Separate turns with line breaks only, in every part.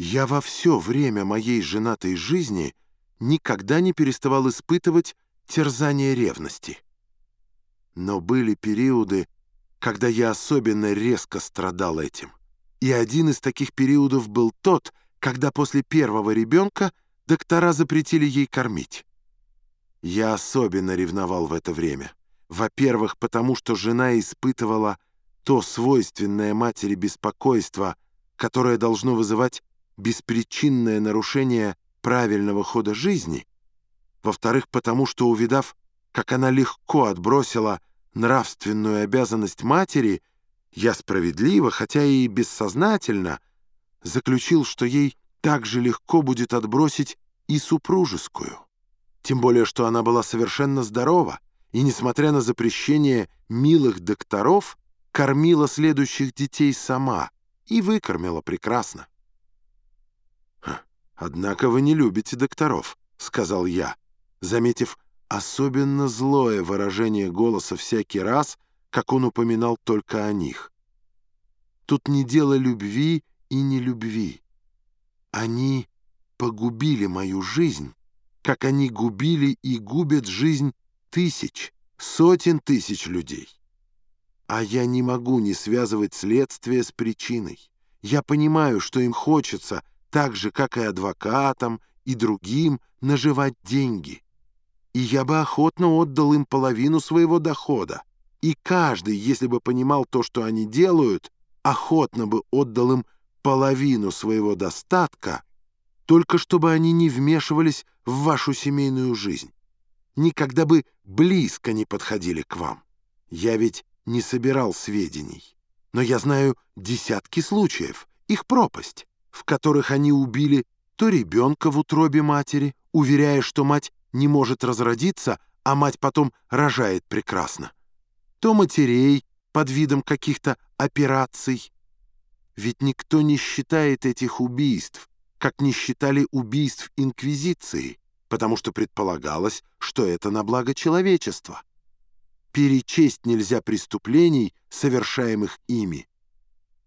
Я во все время моей женатой жизни никогда не переставал испытывать терзание ревности. Но были периоды, когда я особенно резко страдал этим. И один из таких периодов был тот, когда после первого ребенка доктора запретили ей кормить. Я особенно ревновал в это время. Во-первых, потому что жена испытывала то свойственное матери беспокойство, которое должно вызывать беспричинное нарушение правильного хода жизни. Во-вторых, потому что, увидав, как она легко отбросила нравственную обязанность матери, я справедливо, хотя и бессознательно, заключил, что ей так же легко будет отбросить и супружескую. Тем более, что она была совершенно здорова, и, несмотря на запрещение милых докторов, кормила следующих детей сама и выкормила прекрасно. «Однако вы не любите докторов», — сказал я, заметив особенно злое выражение голоса всякий раз, как он упоминал только о них. Тут не дело любви и не любви. Они погубили мою жизнь, как они губили и губят жизнь тысяч, сотен тысяч людей. А я не могу не связывать следствие с причиной. Я понимаю, что им хочется, так же, как и адвокатам и другим, наживать деньги. И я бы охотно отдал им половину своего дохода. И каждый, если бы понимал то, что они делают, охотно бы отдал им половину своего достатка, только чтобы они не вмешивались в вашу семейную жизнь. Никогда бы близко не подходили к вам. Я ведь не собирал сведений. Но я знаю десятки случаев, их пропасть, в которых они убили то ребенка в утробе матери, уверяя, что мать не может разродиться, а мать потом рожает прекрасно, то матерей под видом каких-то операций. Ведь никто не считает этих убийств, как не считали убийств Инквизиции, потому что предполагалось, что это на благо человечества. Перечесть нельзя преступлений, совершаемых ими.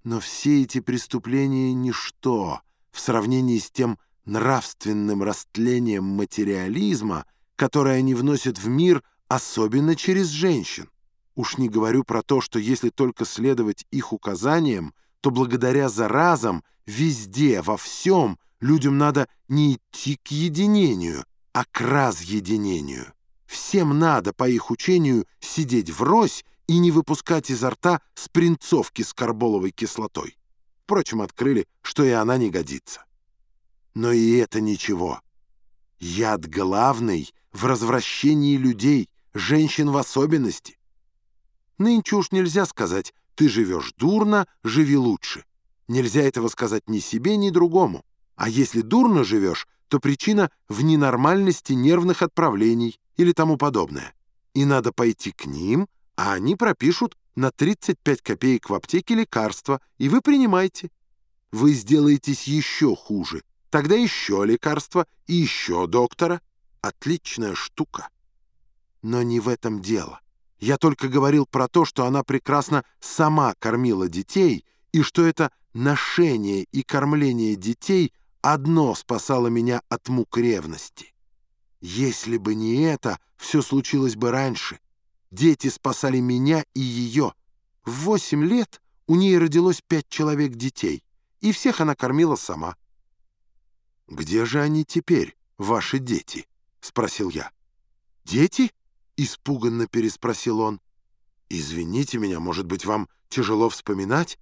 Но все эти преступления — ничто в сравнении с тем нравственным растлением материализма, которое они вносят в мир, особенно через женщин. Уж не говорю про то, что если только следовать их указаниям, то благодаря заразам везде, во всем людям надо не идти к единению, а к разъединению. Всем надо, по их учению, сидеть врозь и не выпускать изо рта спринцовки с карболовой кислотой. Впрочем, открыли, что и она не годится. Но и это ничего. Яд главный в развращении людей, женщин в особенности. Нынче уж нельзя сказать «ты живешь дурно, живи лучше». Нельзя этого сказать ни себе, ни другому. А если дурно живешь, то причина в ненормальности нервных отправлений или тому подобное. И надо пойти к ним, а они пропишут на 35 копеек в аптеке лекарства, и вы принимаете. Вы сделаетесь еще хуже. Тогда еще лекарства и еще доктора. Отличная штука. Но не в этом дело. Я только говорил про то, что она прекрасно сама кормила детей, и что это ношение и кормление детей одно спасало меня от мук ревности. Если бы не это, все случилось бы раньше. Дети спасали меня и ее. В восемь лет у ней родилось пять человек детей, и всех она кормила сама. «Где же они теперь, ваши дети?» — спросил я. «Дети?» — испуганно переспросил он. «Извините меня, может быть, вам тяжело вспоминать?»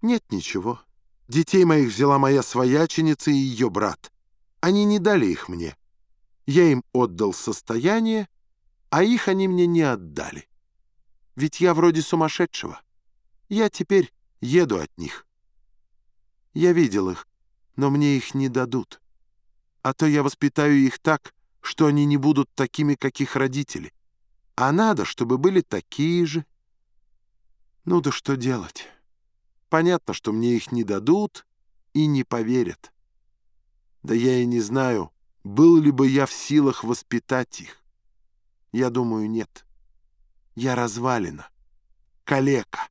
«Нет, ничего. Детей моих взяла моя свояченица и ее брат. Они не дали их мне. Я им отдал состояние, а их они мне не отдали. Ведь я вроде сумасшедшего. Я теперь еду от них. Я видел их, но мне их не дадут а то я воспитаю их так, что они не будут такими, как их родители. А надо, чтобы были такие же. Ну да что делать? Понятно, что мне их не дадут и не поверят. Да я и не знаю, был ли бы я в силах воспитать их. Я думаю, нет. Я развалина, калека.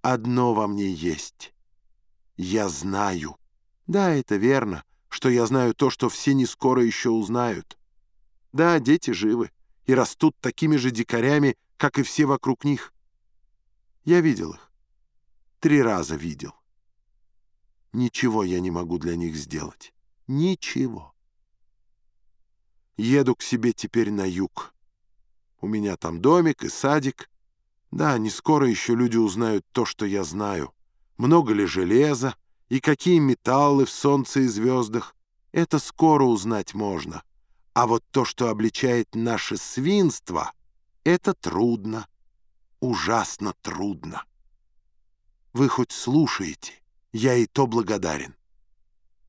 Одно во мне есть. Я знаю. Да, это верно, что я знаю то, что все не скоро еще узнают. Да, дети живы и растут такими же дикарями, как и все вокруг них. Я видел их. Три раза видел. Ничего я не могу для них сделать. Ничего. Еду к себе теперь на юг. У меня там домик и садик. Да, не скоро еще люди узнают то, что я знаю. Много ли железа и какие металлы в солнце и звездах. Это скоро узнать можно. А вот то, что обличает наше свинство, это трудно, ужасно трудно. Вы хоть слушаете, я и то благодарен.